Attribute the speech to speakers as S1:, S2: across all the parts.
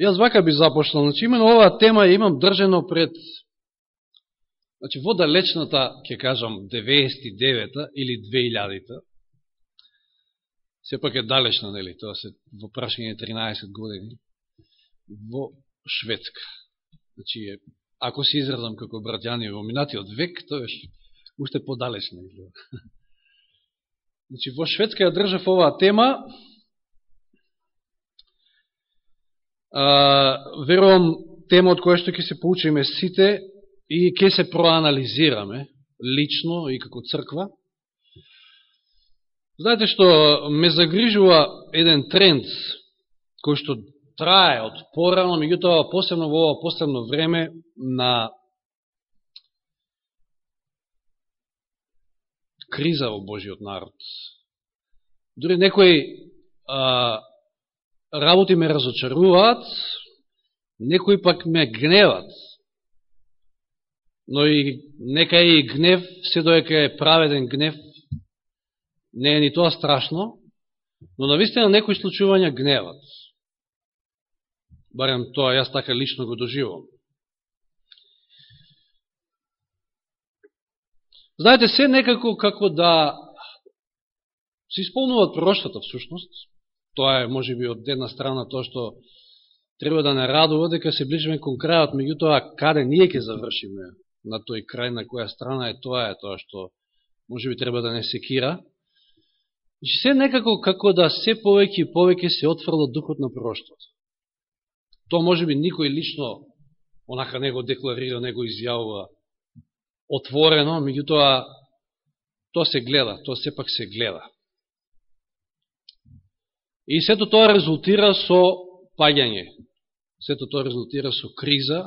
S1: Јас вака би започнал. Значи, именно оваа тема имам држено пред Значи, во далечната, ќе кажам, 99-та или 2000-та, сепак е далечна, нели, тоа се во прашање 13 години, во Шведска. Значи, ако се изразам како братјани во минатиот век, тоа е уште подалечна изгледа. Значи, во Шведска ја држав оваа тема, а, верувам тема од која што ќе се поучиме сите и ќе се проанализираме лично и како црква. Знаете што ме загрижува еден тренд кој што трае од порано, меѓутоа посебно во ова последно време на криза во Божиот народ. Дори некои а, работи ме разочаруваат, некои пак ме гневат но и нека и гнев, се доека е праведен гнев, не е ни тоа страшно, но навистина некои случувања гневат. Барем тоа јас така лично го доживам. Знаете, се некако како да се исполнуваат пророштата всушност. Тоа е, може би, од една страна тоа што треба да не радува дека се ближиме кон крајот, меѓутоа каде ние ќе завршиме на тој крај, на која страна е тоа, е тоа што може би треба да не секира. И се некако како да се повеќе и повеќе се отфрла духот на проштот. Тоа може би никој лично онака не го декларира, не го изјавува отворено, меѓутоа тоа се гледа, тоа сепак се гледа. И сето тоа резултира со паѓање. Сето тоа резултира со криза,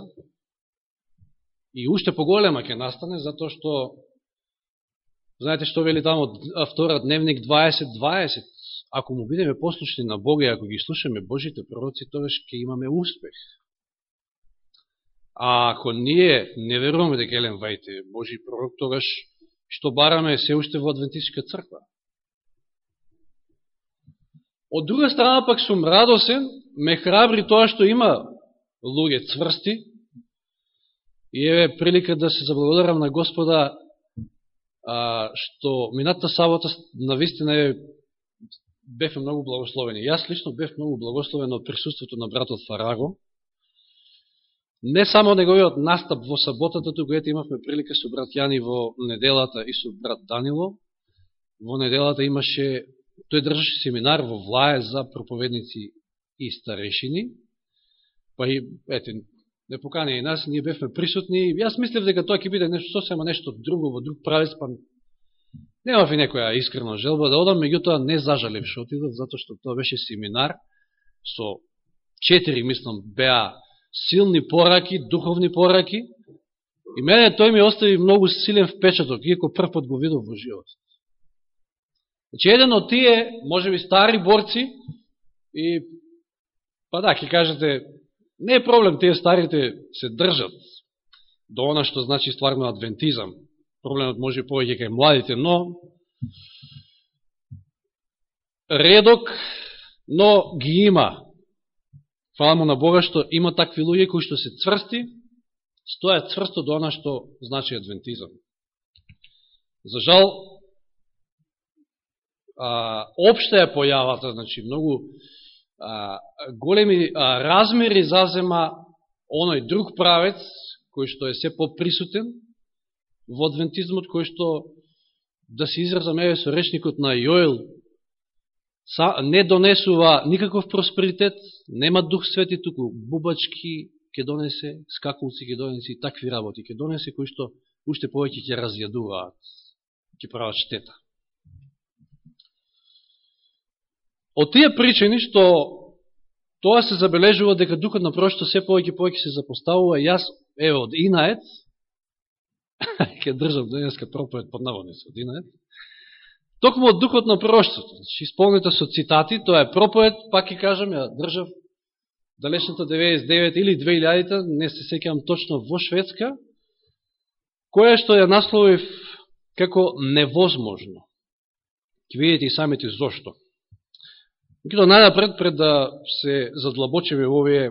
S1: И уште поголема ќе настане, затоа што, знаете што вели тамо автора дневник 20-20, ако му бидеме послушни на Бога и ако ги слушаме Божите пророци, тогаш ќе имаме успех. А ако ние не веруваме дека Елен Вајте Божи пророк, тогаш што бараме се уште во Адвентистичка црква. Од друга страна пак сум радосен, ме храбри тоа што има луѓе цврсти, И еве прилика да се заблагодарам на Господа а, што минатата сабота на вистина е бевме многу благословени. Јас лично бев многу благословен од присуството на братот Фараго. Не само неговиот настап во саботата, туку ете имавме прилика со брат Јани во неделата и со брат Данило. Во неделата имаше, тој држаше семинар во Влае за проповедници и старешини. Па и, ете, не покани и нас, ние бевме присутни. Јас мислев дека тоа ќе биде нешто сосема нешто друго во друг правец, па немав и некоја искрена желба да одам, меѓутоа не зажалев што отидов, затоа што тоа беше семинар со четири, мислам, беа силни пораки, духовни пораки, и мене тој ми остави многу силен впечаток, иако прв пат го видов во живот. Значи, еден од тие, може би стари борци, и, па да, ќе кажете, Не е проблем, тие старите се држат до она што значи стварно адвентизам. Проблемот може повеќе кај младите, но редок, но ги има. Фала му на Бога што има такви луѓе кои што се цврсти, стојат цврсто до она што значи адвентизам. За жал, а, обшта е појавата, значи многу а, големи а, размери зазема оној друг правец, кој што е се поприсутен во адвентизмот, кој што, да се изразам еве со речникот на Јоел, не донесува никаков просперитет, нема дух свети, туку бубачки ќе донесе, скакулци ќе донесе и такви работи ќе донесе, кои што уште повеќе ќе разјадуваат, ќе прават штета. Од тие причини што тоа се забележува дека духот на прошто се повеќе повеќе се запоставува, јас, ево, од Инаец, ќе држам денеска проповед под наводница од Инаец, токму од духот на проштото, значи исполнета со цитати, тоа е проповед, пак ќе кажам, ја држав далечната 99 или 2000-та, не се секјам точно во Шведска, која што ја насловив како невозможно. Ке видите и самите зошто. Меѓутоа, најнапред, пред да се задлабочиме во овие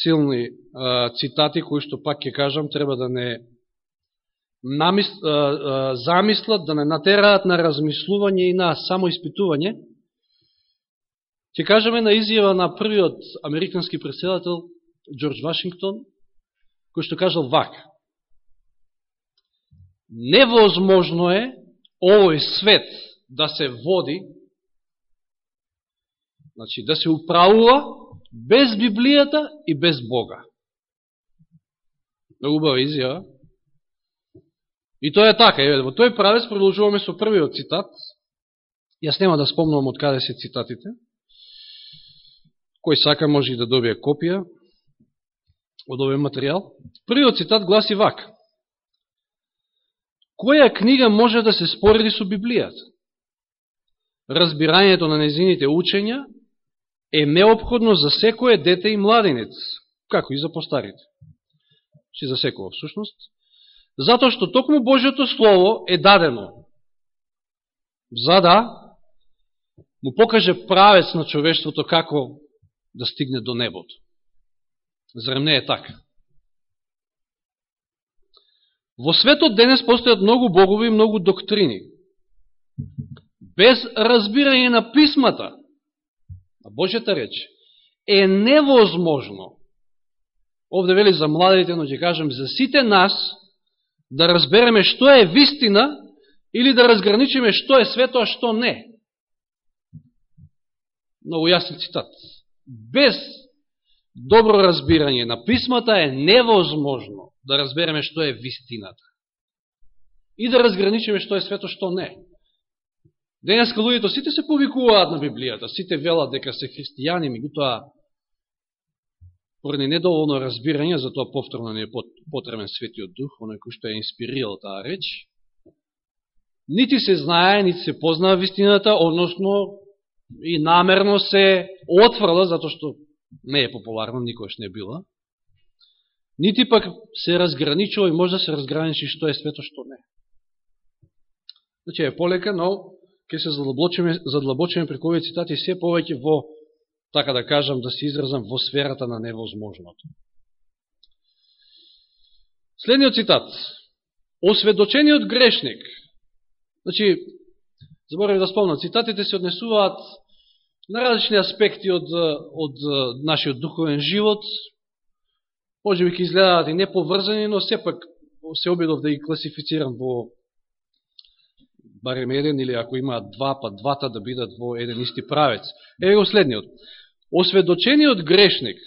S1: силни а, цитати, кои што пак ќе кажам, треба да не намис, а, а, замислат, да не натераат на размислување и на самоиспитување. Ќе кажеме на изјава на првиот американски председател Джордж Вашингтон, кој што кажал вака. Невозможно е овој свет да се води, значи да се управува без Библијата и без Бога. Много убава изјава. И тоа е така. Еве, во тој правец продолжуваме со првиот цитат. Јас нема да спомнувам од каде се цитатите. Кој сака може и да добие копија од овој материјал. Првиот цитат гласи вак. Која книга може да се спореди со Библијата? Разбирањето на незините учења е необходно за секое дете и младенец, како и за постарите. Си за секоја всушност. Затоа што токму Божиото Слово е дадено за да му покаже правец на човештвото како да стигне до небото. Зарем не е така? Во светот денес постојат многу богови и многу доктрини. Без разбирање на писмата, А Божјата реч, е невозможно, овде вели за младите, но ќе кажем за сите нас, да разбереме што е вистина или да разграничиме што е свето, а што не. Много јасен цитат. Без добро разбирање на писмата е невозможно да разбереме што е вистината. И да разграничиме што е свето, што не. Денеска луѓето сите се повикуваат на Библијата, сите велат дека се христијани, меѓутоа поради недоволно разбирање, затоа повторно не е потребен светиот дух, оној кој што е инспирирал таа реч, нити се знае, нити се познава вистината, односно и намерно се отврла, затоа што не е популарно, никош не била, нити пак се разграничува и може да се разграничи што е свето, што не. Значи е полека, но ќе се задлабочиме, задлабочиме преку овие цитати се повеќе во, така да кажам, да се изразам, во сферата на невозможното. Следниот цитат. Осведочениот грешник. Значи, заборав да спомнам, цитатите се однесуваат на различни аспекти од, од нашиот духовен живот, може би ќе изгледаат и неповрзани, но сепак се обидов да ги класифицирам во барем еден или ако имаат два, па двата да бидат во еден исти правец. Еве го следниот. Осведочениот грешник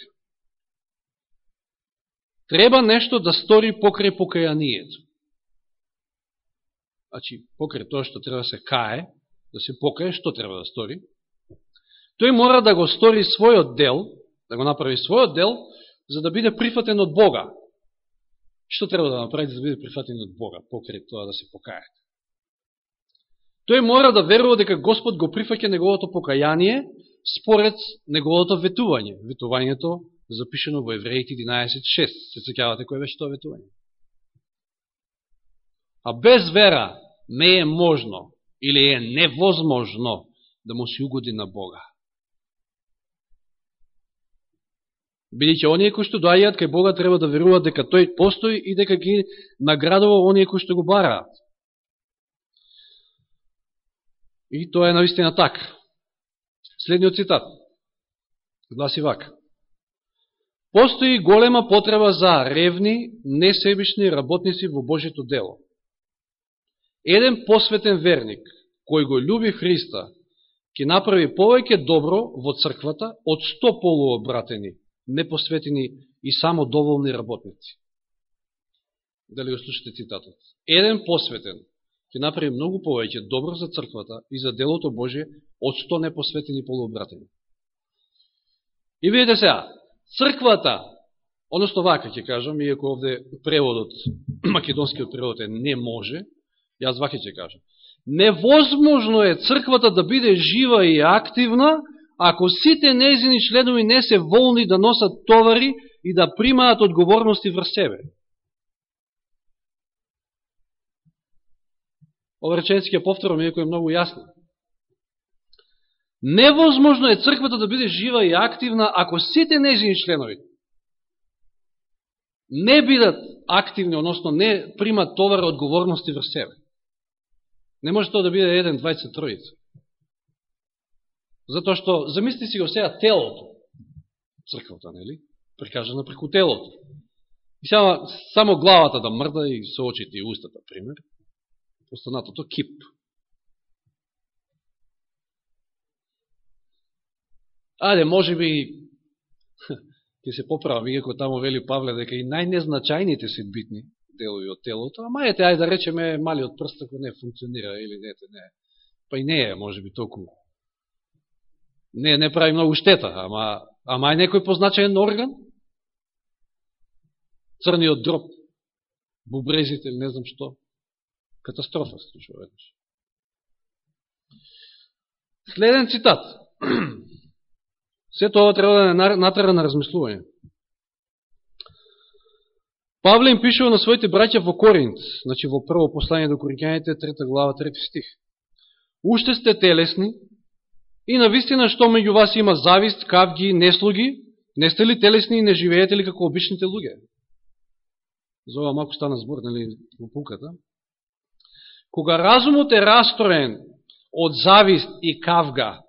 S1: треба нешто да стори покрај покајанието. Значи, покрај тоа што треба да се кае, да се покае, што треба да стори? Тој мора да го стори својот дел, да го направи својот дел, за да биде прифатен од Бога. Што треба да направи за да биде прифатен од Бога, покрај тоа да се покаете? Тој мора да верува дека Господ го прифаќа неговото покаяние според неговото ветување. Ветувањето запишено во Евреите 11.6. Се цекавате кој беше тоа ветување? А без вера не е можно или е невозможно да му се угоди на Бога. Бидеќи оние кои што доаѓаат кај Бога треба да веруваат дека тој постои и дека ги наградува оние кои што го бараат. И тоа е наистина така. Следниот цитат. Гласи вака. Постои голема потреба за ревни, несебишни работници во Божито дело. Еден посветен верник, кој го люби Христа, ќе направи повеќе добро во црквата од сто полуобратени непосветени и само доволни работници. Дали го слушате цитатот? Еден посветен ќе направи многу повеќе добро за црквата и за делото Божие од 100 непосветени полуобратени. И видите сега, црквата, односно вака ќе кажам, иако овде преводот, македонскиот превод е не може, јас вака ќе кажам. Невозможно е црквата да биде жива и активна ако сите незини членови не се волни да носат товари и да примаат одговорности врз себе. Ова реченски ја повторам, иако е многу јасно. Невозможно е црквата да биде жива и активна ако сите нејзини членови, не бидат активни, односно не примат товар одговорности врз себе. Не може тоа да биде еден, двајца, троица. Затоа што, замисли си го сега телото, црквата, нели? Прикажена преку телото. И само, само главата да мрда и со очите и устата, пример. Останатото кип. Ајде, може би, ќе се поправам, иако тамо вели Павле дека и најнезначајните се битни делови од телото, ама ете, ајде да речеме малиот прст ако не функционира или не, не. Па и не е, може би, толку. Не, не прави многу штета, ама, ама е некој позначаен орган? Црниот дроб, бубрезите, не знам што. Катастрофа се случува веднаш. Следен цитат. Се тоа треба да не натера на размислување. Павле им пишува на своите браќа во Коринт, значи во прво послание до Коринќаните, трета глава, трети стих. Уште сте телесни и на вистина што меѓу вас има завист, кавги, неслуги, не сте ли телесни и не живеете ли како обичните луѓе? За ова малко стана збор, нели, во пуката. Кога разумот е растроен од завист и кавга,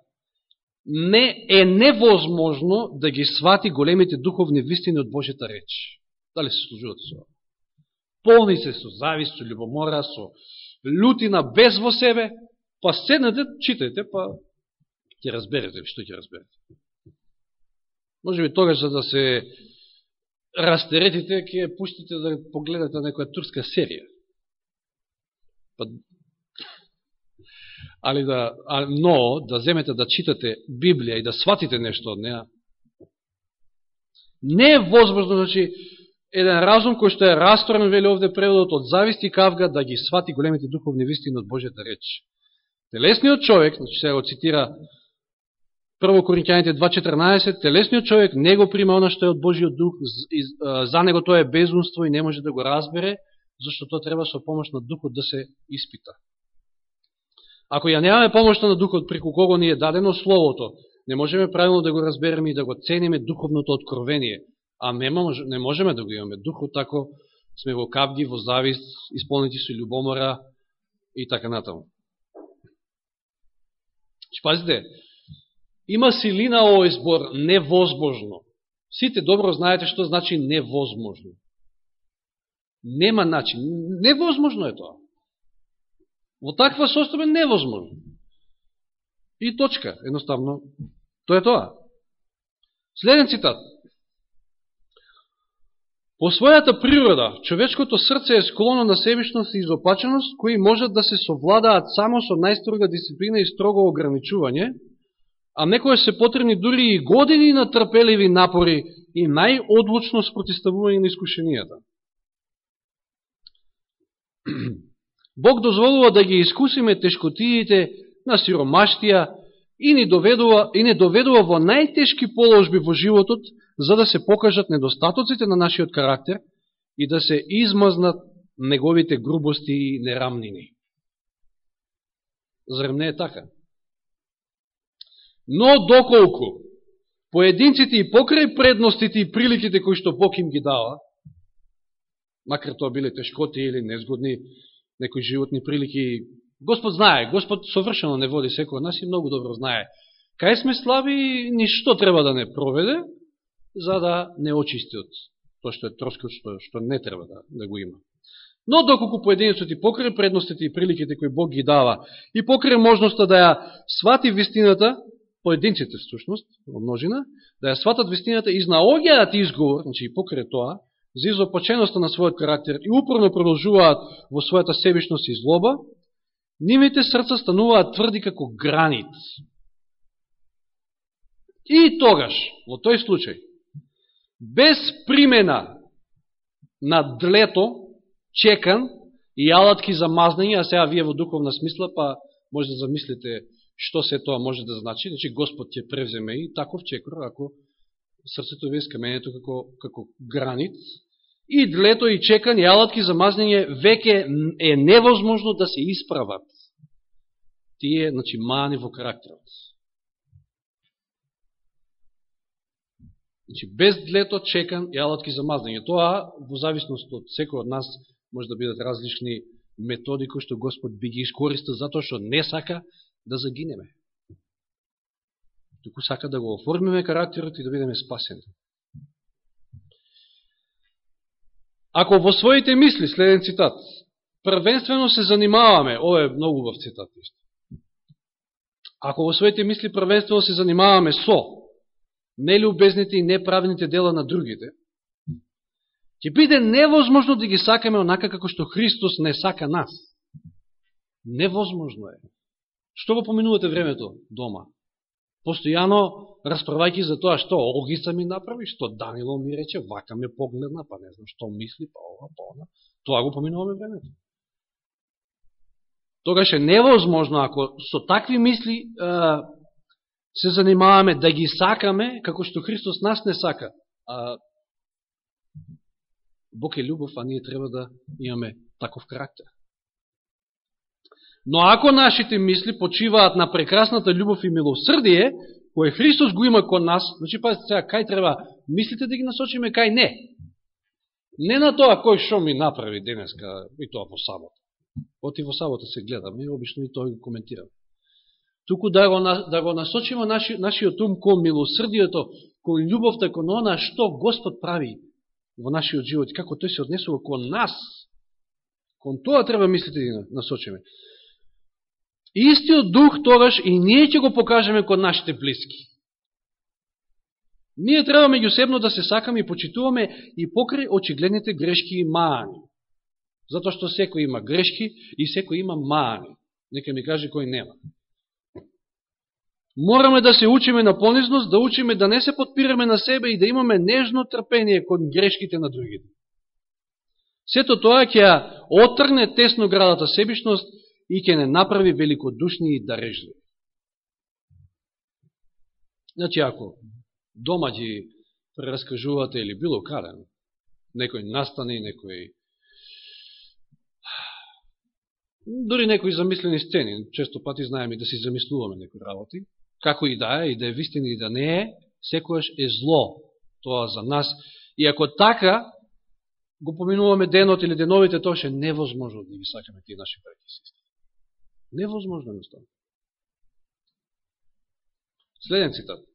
S1: не е невозможно да ги свати големите духовни вистини од Божјата реч. Дали се служувате со? Полни се со завист, со любомора, со лютина, без во себе, па седнете, читајте, па ќе разберете што ќе разберете. Може би тогаш за да се растеретите, ќе пуштите да погледате некоја турска серија. Па али да, а, но да земете да читате Библија и да сватите нешто од неа, не е возможно, значи, еден разум кој што е расторен, вели овде преводот од зависти кавга, да ги свати големите духовни вистини од Божјата реч. Телесниот човек, значи се го цитира Прво Коринќаните 2.14, телесниот човек не го прима она што е од Божиот дух, за него тоа е безумство и не може да го разбере, зашто тоа треба со помош на духот да се испита. Ако ја немаме помошта на Духот преку кого ни е дадено Словото, не можеме правилно да го разбереме и да го цениме духовното откровение, а не, не можеме да го имаме Духот, тако сме во капги, во завист, исполнити со любомора и така натаму. Пазите, има силина овој збор невозможно. Сите добро знаете што значи невозможно. Нема начин. Невозможно е тоа. Во таква состојба невозможно. И точка, едноставно, тоа е тоа. Следен цитат. По својата природа, човечкото срце е склоно на себишност и изопаченост, кои можат да се совладаат само со најстрога дисциплина и строго ограничување, а некоја се потребни дури и години на трпеливи напори и најодлучно спротиставување на искушенијата. Бог дозволува да ги искусиме тешкотиите на сиромаштија и не доведува, и не доведува во најтешки положби во животот, за да се покажат недостатоците на нашиот карактер и да се измазнат неговите грубости и нерамнини. Зарем не е така? Но доколку поединците и покрај предностите и приликите кои што Бог им ги дава, макар тоа биле тешкоти или незгодни некои животни прилики. Господ знае, Господ совршено не води секој од нас и многу добро знае. Кај сме слаби, ништо треба да не проведе, за да не очисти од тоа што е трошко, што, што не треба да, да го има. Но доколку поединецот и покре предностите и приликите кои Бог ги дава и покре можноста да ја свати вистината, поединците всушност, множина, да ја сватат вистината и знаоѓаат изговор, значи и покре тоа, за изопаченоста на својот карактер и упорно продолжуваат во својата себишност и злоба, нивите срца стануваат тврди како гранит. И тогаш, во тој случај, без примена на длето, чекан и алатки за мазнење, а сега вие во духовна смисла, па може да замислите што се тоа може да значи, значи Господ ќе превземе и таков чекор, ако срцето ви е скаменето како, како гранит, и длето и чекан и алатки за мазнење веќе е невозможно да се исправат. Тие, значи, мани во карактерот. Значи, без длето, чекан и алатки за мазнење. Тоа, во зависност од секој од нас, може да бидат различни методи кои што Господ би ги искористил затоа што не сака да загинеме. Туку сака да го оформиме карактерот и да бидеме спасени. Ако во своите мисли, следен цитат, првенствено се занимаваме, ова е многу убав цитат. Ако во своите мисли првенствено се занимаваме со нелюбезните и неправните дела на другите, ќе биде невозможно да ги сакаме онака како што Христос не сака нас. Невозможно е. Што го поминувате времето дома? Постојано расправајќи за тоа што Огица ми направи, што Данило ми рече, вака ме погледна, па не знам што мисли, па ова, па она. Тоа го поминуваме времето. Тогаш е невозможно, ако со такви мисли се занимаваме да ги сакаме, како што Христос нас не сака. А, Бог е любов, а ние треба да имаме таков карактер. Но ако нашите мисли почиваат на прекрасната љубов и милосрдие, кој Христос го има кон нас, значи пазите сега, кај треба мислите да ги насочиме, кај не. Не на тоа кој шо ми направи денеска, и тоа во сабота. Оти во сабота се гледаме, и обично и тоа го коментирам. Туку да го, да го насочиме наши, нашиот ум кон милосрдието, кон љубовта, кон она што Господ прави во нашиот живот, како тој се однесува кон нас, кон тоа треба мислите да ги насочиме. Истиот дух тогаш и ние ќе го покажеме кон нашите близки. Ние треба меѓусебно да се сакаме и почитуваме и покрај очигледните грешки и маани. Затоа што секој има грешки и секој има маани. Нека ми каже кој нема. Мораме да се учиме на понизност, да учиме да не се подпираме на себе и да имаме нежно трпение кон грешките на другите. Сето тоа ќе отрне тесно градата себишност и ќе не направи великодушни и дарежливи. Значи, ако дома ги прераскажувате или било каде, некој настане, некој дори некои замислени сцени, често пати знаеме да си замислуваме некои работи, како и да е, и да е вистина и да не е, секојаш е зло тоа за нас. И ако така го поминуваме денот или деновите, тоа ше невозможно да ги сакаме тие наши браки системи. Невозможно едноставно. Следен цитат.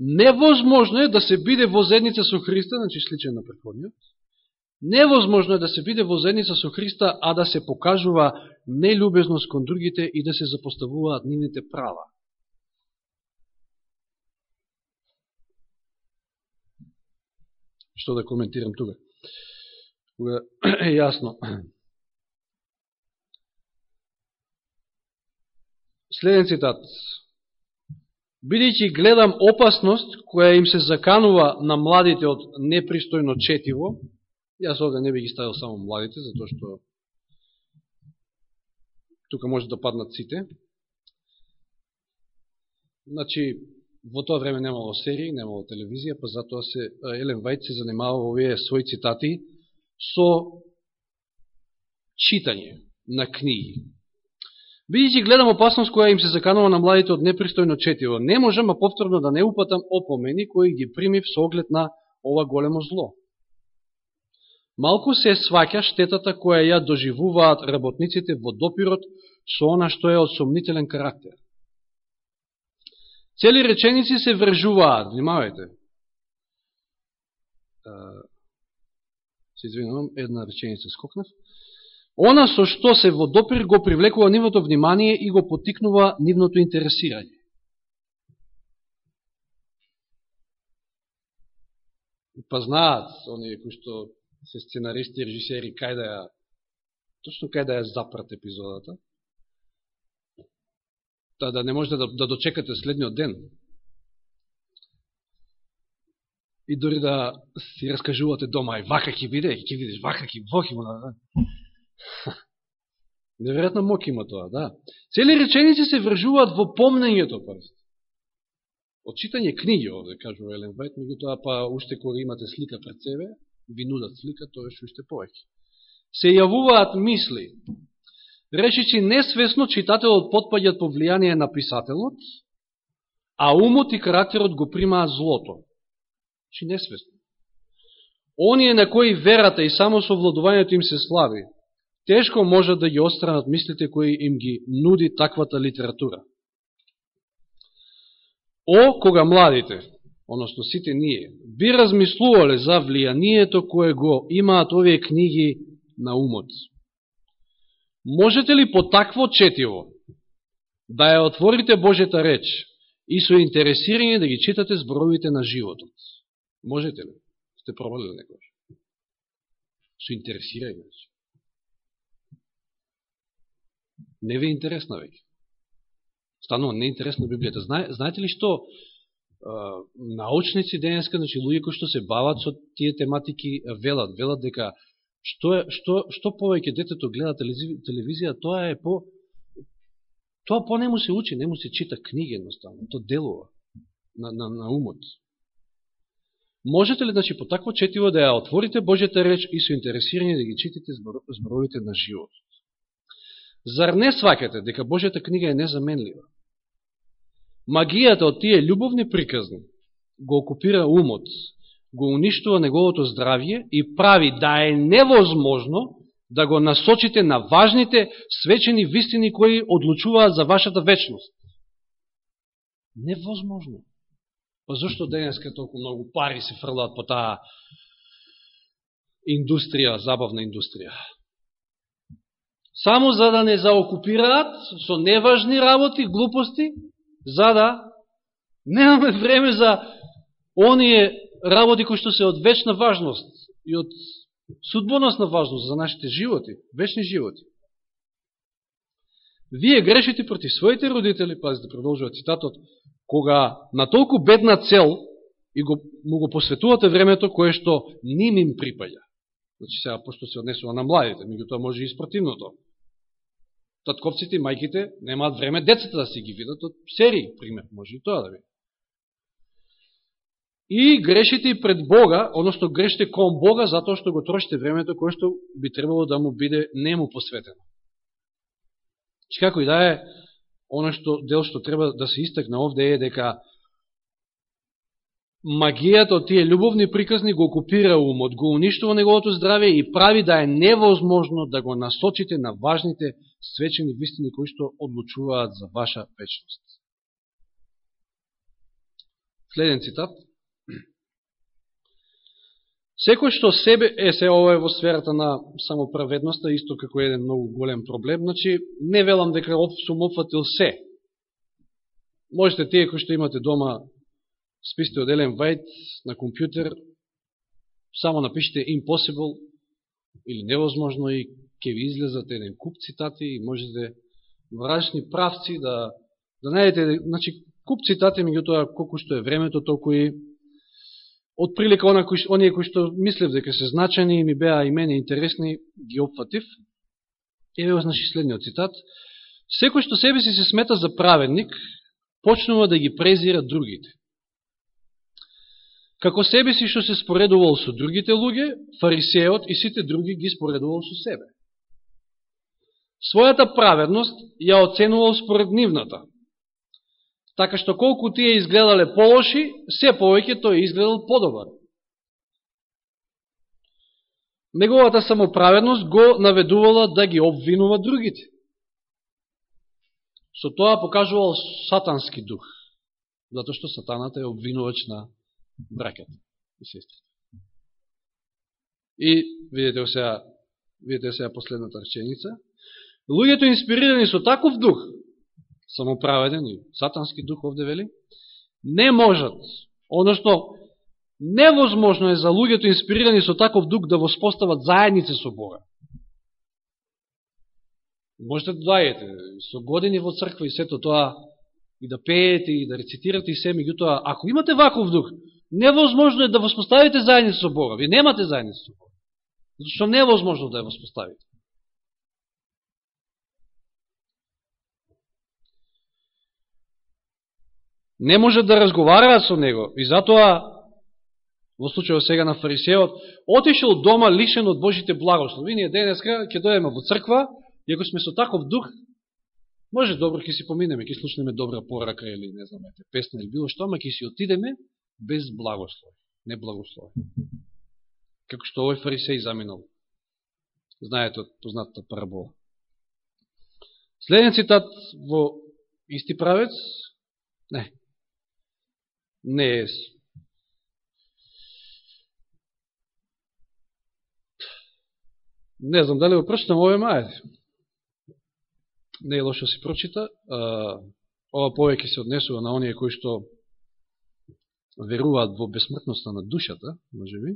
S1: Невозможно е да се биде возедница со Христа, значи сличен на предходниот. Невозможно е да се биде возедница со Христа, а да се покажува нелюбезност кон другите и да се запоставуваат нивните права. Што да коментирам тука? Кога е јасно. Следен цитат. Бидејќи гледам опасност која им се заканува на младите од непристојно четиво, јас овде не би ги ставил само младите, затоа што тука може да паднат сите. Значи, во тоа време немало серии, немало телевизија, па затоа се Елен Вајд се занимава овие своји цитати со читање на книги. Видите, гледам опасност која им се заканува на младите од непристојно четиво. Не можам, а повторно да не упатам опомени кои ги примив со оглед на ова големо зло. Малку се сваќа штетата која ја доживуваат работниците во допирот со она што е од сомнителен карактер. Цели реченици се вржуваат, внимавајте се извинувам, една реченица скокнав, она со што се во допир го привлекува нивното внимание и го потикнува нивното интересирање. Па знаат, оние кои што се сценаристи и режисери, кај да ја, точно кај да ја запрат епизодата, та да не можете да, да дочекате следниот ден, и дори да си раскажувате дома, и вака ќе биде, ќе видиш, вака ќе Бог има, да. Неверојатна мок има тоа, да. Цели реченици се вржуваат во помнењето, пазите. Очитање книги, овде, кажува Елен Вајт, тоа па уште кога имате слика пред себе, ви нудат слика, тоа што уште повеќе. Се јавуваат мисли. Речичи несвесно читателот потпаѓат по влијание на писателот, а умот и карактерот го примаат злото. Значи, Чи несвесно. Оние на кои верата и само совладувањето им се слави, тешко можат да ги остранат мислите кои им ги нуди таквата литература. О, кога младите, односно сите ние, би размислувале за влијанието кое го имаат овие книги на умот. Можете ли по такво четиво да ја отворите Божета реч и со интересирање да ги читате зборовите на животот? Можете ли? Сте пробали некојаш? Со интересирање. Значи. Не ви е интересна веќе. Станува неинтересна Библијата. Знае, знаете ли што а, научници денеска, значи луѓе кои што се бават со тие тематики велат, велат дека што, е, што, што повеќе детето гледа телевизија, тоа е по тоа по нему се учи, нему се чита книги едноставно, тоа делува на, на, на умот. Можете ли, значи, по такво четиво да ја отворите Божјата реч и со интересирани да ги читите зборовите на животот? Зар не свакате дека Божјата книга е незаменлива? Магијата од тие љубовни приказни го окупира умот, го уништува неговото здравје и прави да е невозможно да го насочите на важните свечени вистини кои одлучуваат за вашата вечност. Невозможно. Па зашто денеска толку многу пари се фрлаат по таа индустрија, забавна индустрија? Само за да не заокупираат со неважни работи, глупости, за да немаме време за оние работи кои што се од вечна важност и од судбоносна важност за нашите животи, вечни животи. Вие грешите против своите родители, пазите, да продолжува цитатот, кога на толку бедна цел и го, му го посветувате времето кое што ним им припаѓа. Значи сега, пошто се однесува на младите, меѓутоа може и спротивното. Татковците и мајките немаат време децата да си ги видат од серии, пример, може и тоа да ви. И грешите и пред Бога, односно грешите кон Бога, затоа што го трошите времето кое што би требало да му биде нему посветено. Че како и да е, оно што дел што треба да се истакне овде е дека магијата од тие љубовни приказни го окупира умот, го уништува неговото здравје и прави да е невозможно да го насочите на важните свечени вистини кои што одлучуваат за ваша вечност. Следен цитат. Секој што себе, е се ова е во сферата на самоправедноста, исто како еден многу голем проблем, значи не велам дека сум опфатил се. Можете тие кои што имате дома списте од Елен Вајт на компјутер, само напишите impossible или невозможно и ќе ви излезат еден куп цитати и можете во различни правци да, да најдете, значи куп цитати, меѓутоа колку што е времето, толку и од прилика оние кои што мислев дека се значени и ми беа и мене интересни, ги опфатив. Еве значи следниот цитат. Секој што себе си се смета за праведник, почнува да ги презира другите. Како себе си што се споредувал со другите луѓе, фарисеот и сите други ги споредувал со себе. Својата праведност ја оценувал според нивната, Така што колку тие изгледале полоши, се повеќе тој изгледал подобар. Неговата самоправедност го наведувала да ги обвинува другите. Со тоа покажувал сатански дух, затоа што сатаната е обвинувач на браката и сестрите. И видите сега, видите сега последната реченица. Луѓето инспирирани со таков дух, самоправеден и сатански дух овде вели, не можат, одnosno невозможно е за луѓето инспирирани со таков дух да воспостават заедници со Бога. Можете да дајете со години во црква и сето тоа и да пеете и да рецитирате и се, меѓутоа, ако имате ваков дух, невозможно е да воспоставите заедници со Бога. Ви немате заедници со Бога. Зашто невозможно да ја воспоставите. Не може да разговараат со него. И затоа, во случајот сега на фарисеот, отишел дома лишен од Божите благослови. Ние денеска ќе дојдеме во црква, и ако сме со таков дух, Може добро ќе си поминеме, ќе слушнеме добра порака или не знам, песна или било што, ама ќе си отидеме без благослов, не благослов. Како што овој фарисеј заминал. Знаете од познатата парабола. Следен цитат во исти правец, не, не е Не знам дали го прочитам овој мајд. Не е лошо да си се прочита. Ова повеќе се однесува на оние кои што веруваат во бесмртноста на душата, може би.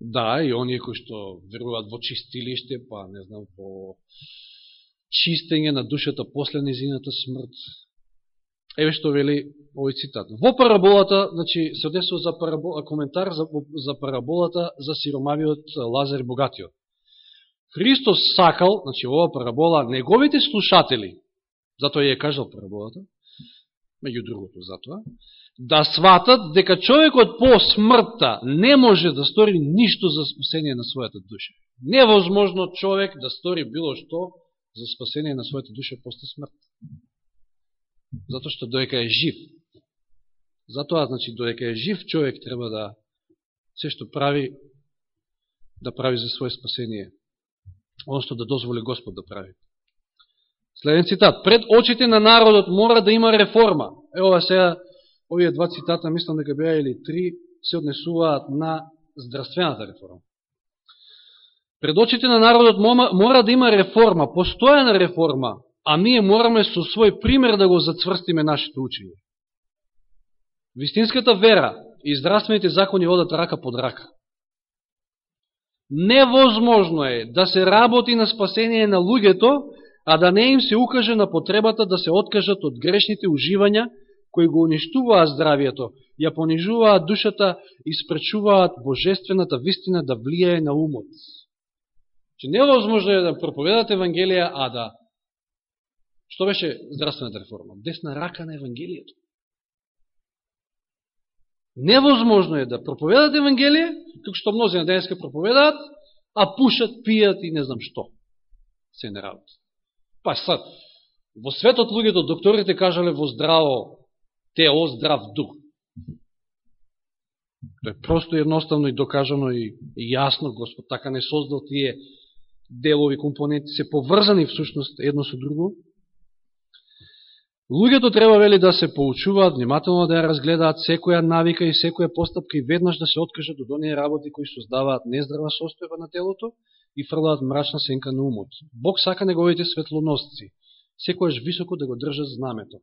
S1: Да, и оние кои што веруваат во чистилиште, па не знам, во чистење на душата после низината смрт. Еве што вели овој цитат. Во параболата, значи, се однесува за парабола, коментар за, за параболата за сиромавиот Лазар Богатиот. Христос сакал, значи, ова парабола, неговите слушатели, затоа ја кажал параболата, меѓу другото затоа, да сватат дека човекот по смртта не може да стори ништо за спасение на својата душа. Невозможно човек да стори било што за спасение на својата душа после смрт. Затоа што доека е жив. Затоа, значи, доека е жив, човек треба да се што прави, да прави за своје спасение. Оно што да дозволи Господ да прави. Следен цитат. Пред очите на народот мора да има реформа. Ево сега, овие два цитата, мислам дека беа или три, се однесуваат на здравствената реформа. Пред очите на народот мора да има реформа, постојана реформа, а ние мораме со свој пример да го зацврстиме нашето учење. Вистинската вера и здравствените закони одат рака под рака. Невозможно е да се работи на спасение на луѓето, а да не им се укаже на потребата да се откажат од грешните уживања кои го уништуваат здравието, ја понижуваат душата и спречуваат божествената вистина да влијае на умот. Че невозможно е да проповедате Евангелија, а да... Што беше здравствената реформа? Десна рака на Евангелието. Невозможно е да проповедат Евангелие, како што мнози на денеска проповедаат, а пушат, пијат и не знам што. Се не работи. Па сад, во светот луѓето, докторите кажале во здраво тело, здрав дух. Тоа е просто едноставно и докажано и, и јасно, Господ така не создал тие делови, компоненти, се поврзани всушност едно со друго. Луѓето треба вели да се поучуваат, внимателно да ја разгледаат секоја навика и секоја постапка и веднаш да се откажат од оние работи кои создаваат нездрава состојба на телото и фрлаат мрачна сенка на умот. Бог сака неговите светлоносци, секојаш високо да го држат знамето.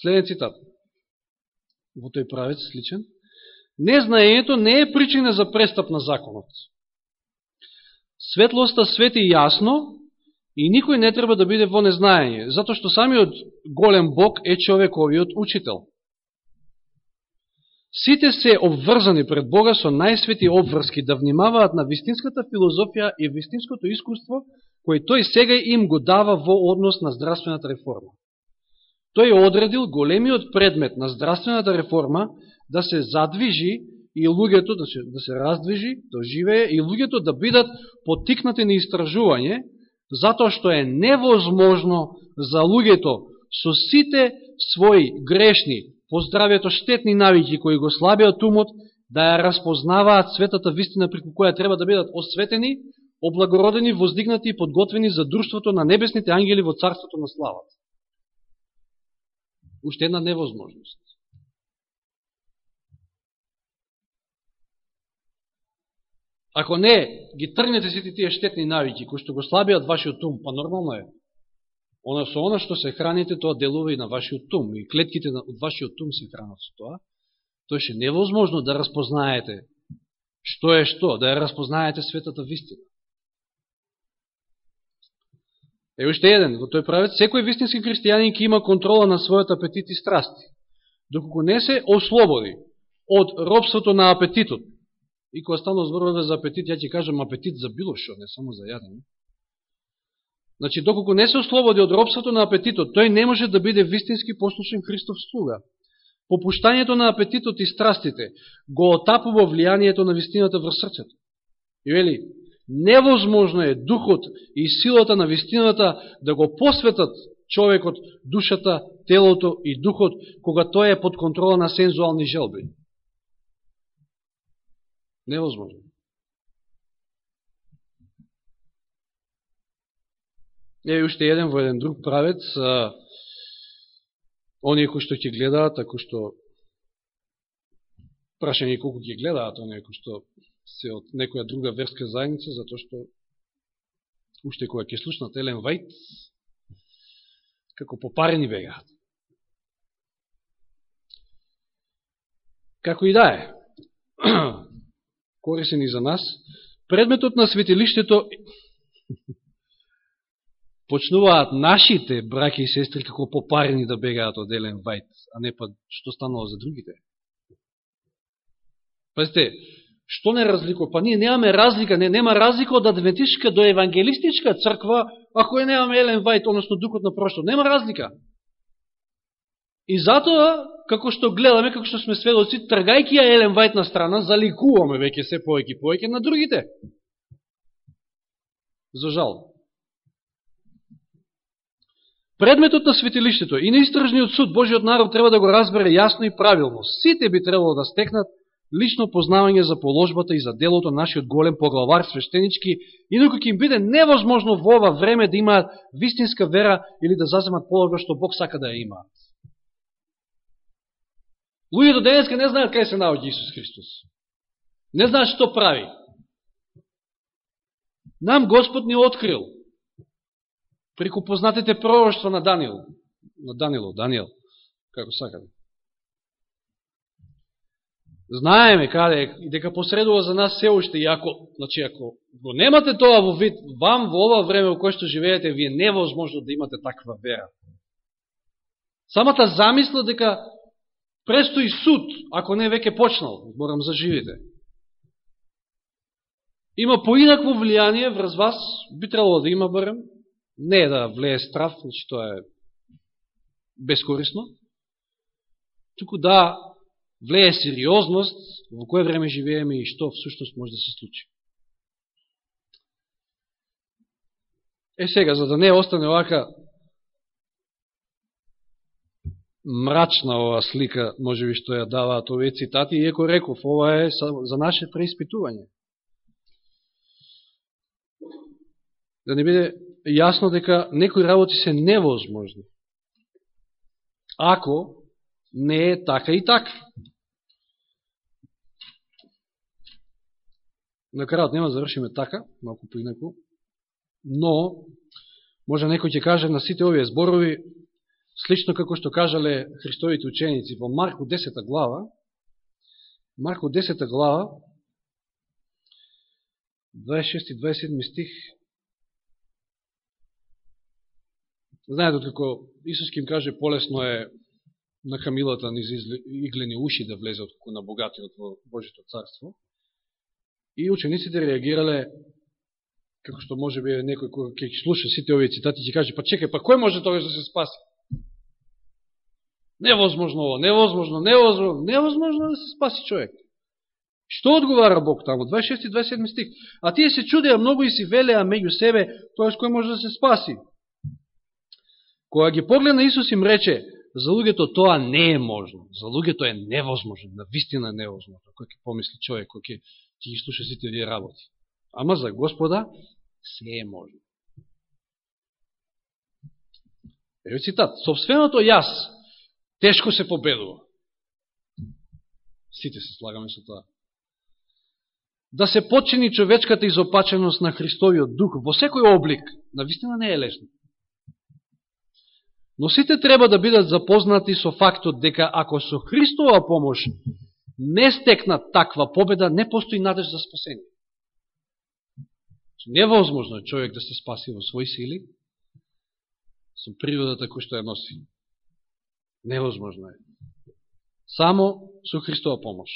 S1: Следен цитат. Во тој правец сличен. Незнаењето не е причина за престап на законот. Светлоста свети јасно и никој не треба да биде во незнаење, затоа што самиот голем Бог е човековиот учител. Сите се обврзани пред Бога со најсвети обврски да внимаваат на вистинската филозофија и вистинското искуство, кој тој сега им го дава во однос на здравствената реформа. Тој одредил големиот предмет на здравствената реформа да се задвижи и луѓето да се, да се раздвижи, да живее и луѓето да бидат потикнати на истражување, затоа што е невозможно за луѓето со сите своји грешни, по здравјето штетни навики кои го слабиат умот, да ја распознаваат светата вистина преку која треба да бидат осветени, облагородени, воздигнати и подготвени за друштвото на небесните ангели во царството на славата. Уште една невозможност. Ако не, ги тргнете сите тие штетни навики, кои што го слабиат вашиот ум, па нормално е. Она со она што се храните, тоа делува и на вашиот ум. И клетките од вашиот ум се хранат со тоа. Тоа е невозможно да разпознаете што е што, да ја разпознаете светата вистина. Е уште еден, во тој правец, секој вистински христијанин ќе има контрола на својот апетит и страсти, доколку не се ослободи од робството на апетитот, И кога стану зборуваме за апетит, ја ќе кажам апетит за било шо, не само за јадење. Значи, доколку не се ослободи од робството на апетитот, тој не може да биде вистински послушен Христов слуга. Попуштањето на апетитот и страстите го отапува влијанието на вистината врз срцето. И вели, Невозможно е духот и силата на вистината да го посветат човекот, душата, телото и духот, кога тој е под контрола на сензуални желби. Невозможно. Е, уште еден во еден друг правец, а, оние кои што ќе гледаат, ако што прашање колку ќе гледаат оние кои што се од некоја друга верска заедница, затоа што уште која ќе слушнат Елен Вајт, како попарени бегаат. Како и да е, корисен и за нас, предметот на светилиштето почнуваат нашите браки и сестри како попарени да бегаат од Елен Вајт, а не па што станува за другите. Пазите, што не разликува? Па ние немаме разлика, не, нема разлика од адвентистичка до евангелистичка црква, ако е немаме Елен Вајт, односно духот на прошло. Нема разлика. И затоа, како што гледаме, како што сме сведоци, тргајки ја Елен Вајт на страна, заликуваме веќе се поеки поеки на другите. За жал. Предметот на светилиштето и на истражниот суд Божиот народ треба да го разбере јасно и правилно. Сите би требало да стекнат лично познавање за положбата и за делото нашиот голем поглавар свештенички, инако ќе им биде невозможно во ова време да имаат вистинска вера или да заземат положба што Бог сака да ја имаат. Луѓето денеска не знаат кај се наоѓа Исус Христос. Не знаат што прави. Нам Господ ни открил преку познатите пророќства на Даниил, на Данило, Даниел, како сакате. Знаеме каде и дека посредува за нас се уште, и ако, значи, ако го немате тоа во вид, вам во ова време во кое што живеете, вие невозможно да имате таква вера. Самата замисла дека престои суд, ако не веќе почнал, морам да за живите. Има поинакво влијание врз вас, би требало да има барем, не да влее страв, значи тоа е бескорисно, туку да влее сериозност во кое време живееме и што всушност може да се случи. Е сега, за да не остане овака мрачна ова слика, може би што ја даваат овие цитати, иеко реков, ова е за наше преиспитување. Да не биде јасно дека некои работи се невозможни. Ако не е така и така. На крајот нема завршиме така, малку поинако, но може некој ќе каже на сите овие зборови, слично како што кажале Христовите ученици во Марко 10 глава, Марко 10 глава, 26 и 27 стих, Знаете, како Исус им каже, полесно е на камилата низ иглени уши да влезе откако на богатиот во Божито царство. И учениците реагирале, како што може би некој кој ќе слуша сите овие цитати, ќе каже, па чекај, па кој може тоа да се спаси? Невозможно ово, невозможно, невозможно, невозможно да се спаси човек. Што одговара Бог таму? 26 и 27 стих. А тие се чудеа многу и си велеа меѓу себе, тоа кој може да се спаси. Кога ги погледна Исус им рече, за луѓето тоа не е можно, за луѓето е невозможно, на вистина невозможно, кој ќе помисли човек, кој ќе, ќе ги слуша сите овие работи. Ама за Господа се е можно. Ево цитат. Собственото јас тешко се победува. Сите се слагаме со тоа. Да се почини човечката изопаченост на Христовиот дух во секој облик, на вистина не е лесно. Но сите треба да бидат запознати со фактот дека ако со Христова помош не стекнат таква победа, не постои надеж за спасение. Невозможно е човек да се спаси во своји сили, со природата кој што ја носи. Невозможно е. Само со Христова помош.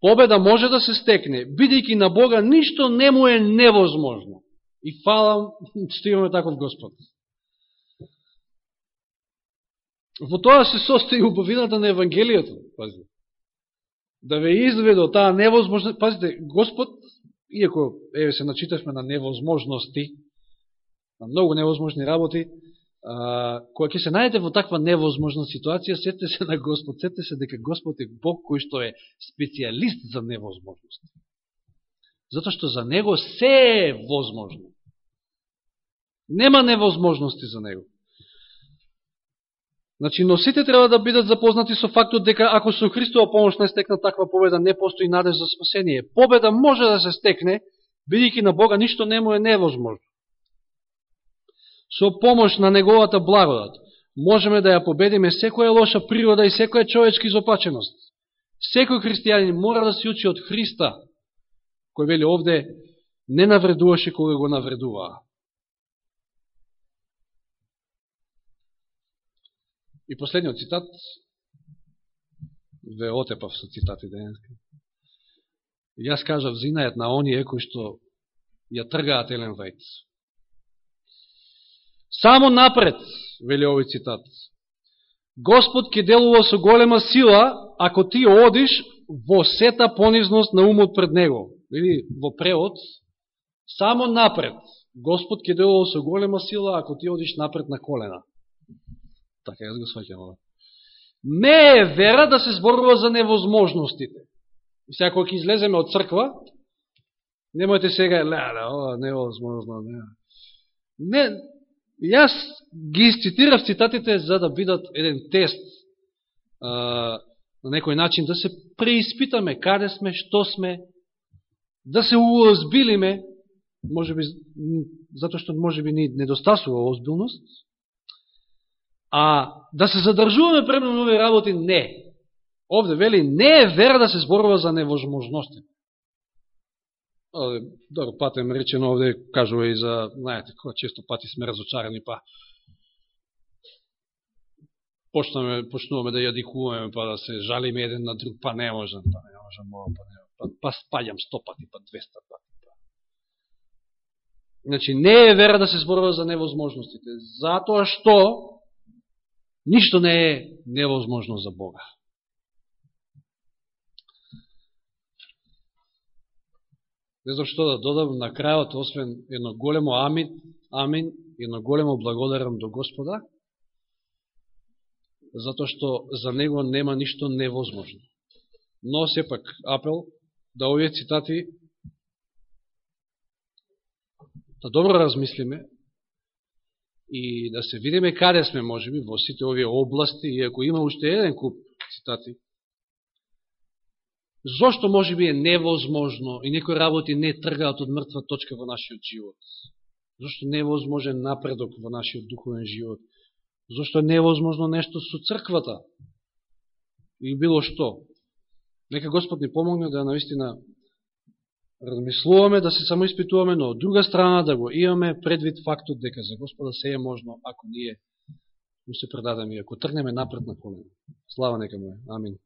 S1: Победа може да се стекне, бидејќи на Бога ништо не му е невозможно. И фала што имаме таков Господ. Во тоа се состои убавината на Евангелието. Пазите. Да ве изведе од таа невозможност, Пазите, Господ иако еве се начитавме на невозможности, на многу невозможни работи, кога ќе се најдете во таква невозможна ситуација, сетте се на Господ, сетте се дека Господ е Бог кој што е специјалист за невозможност. Затоа што за Него се е возможно. Нема невозможности за Него. Значи, но сите треба да бидат запознати со фактот дека ако со Христова помош не стекна таква победа, не постои надеж за спасение. Победа може да се стекне, бидејќи на Бога ништо не му е невозможно. Со помош на Неговата благодат, можеме да ја победиме секоја лоша природа и секоја човечка изопаченост. Секој христијанин мора да се учи од Христа, кој вели овде, не навредуваше кога го навредуваа. И последниот цитат, ве отепав со цитати денеска. Јас кажав, зинајат на оние кои што ја тргаат Елен Вајц. Само напред, вели овој цитат, Господ ќе делува со голема сила, ако ти одиш во сета понизност на умот пред Него. Или во преод, само напред. Господ ќе делува со голема сила, ако ти одиш напред на колена. Така јас го сваќам ова. Не е вера да се зборува за невозможностите. И сега кога ќе излеземе од црква, немојте сега, леле, ова невозможно, не. Не, јас ги цитирав цитатите за да бидат еден тест а, на некој начин, да се преиспитаме каде сме, што сме, да се уозбилиме, може би, затоа што може би ни недостасува озбилност, А да се задржуваме премно нови работи, не. Овде вели, не е вера да се зборува за невозможности. Добро, патем речено овде, кажува и за, знаете, кога често пати сме разочарани, па почнаме, почнуваме да јадикуваме, па да се жалиме еден на друг, па не можам, па не можем, па, не, па, па спаѓам сто пати, па 200 пати. Па. Значи, не е вера да се зборува за невозможностите, затоа што Ништо не е невозможно за Бога. Не знам што да додам на крајот, освен едно големо амин, амин, едно големо благодарам до Господа, затоа што за Него нема ништо невозможно. Но сепак апел да овие цитати да добро размислиме, и да се видиме каде сме, можеби во сите овие области, и ако има уште еден куп цитати, зошто може би е невозможно и некои работи не тргаат од мртва точка во нашиот живот? Зошто невозможен напредок во нашиот духовен живот? Зошто е невозможно нешто со црквата? И било што? Нека Господ ни помогне да наистина размислуваме, да се самоиспитуваме, но од друга страна да го имаме предвид фактот дека за Господа се е можно, ако ние му се предадеме, ако тргнеме напред на колено. Слава нека му е. Амин.